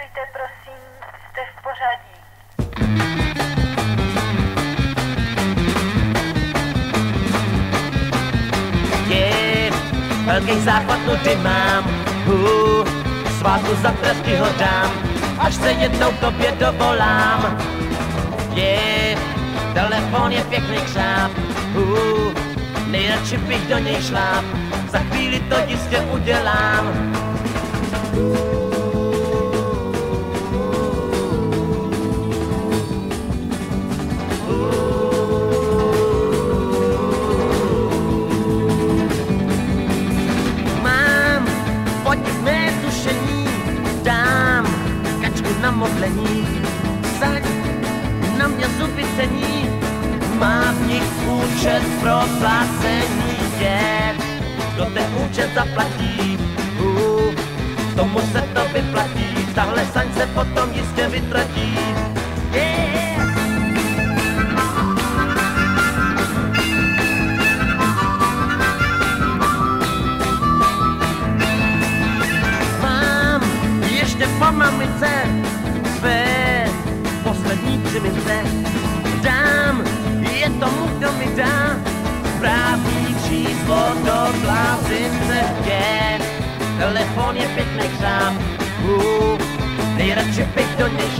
pokračujte, prosím, jste v pořadí. Yeah, velký záchvat nudy mám, uh, svátku za tresty ho dám, až se jednou tobě dovolám. Yeah, telefon je pěkný křáp, uh, nejradši bych do něj šláp, za chvíli to jistě udělám. Uh. Na modlení, na mě zuby cení, má v nich účet pro placení, je, kdo ten účet zaplatí, uh, tomu se to vyplatí, tahle saň se potom jistě vytratí. Yeah. Mám mamice přimice. Dám je tomu, kdo mi dá správný číslo do blázince. Je, telefon je pěkný křám, uh, nejradši bych do něj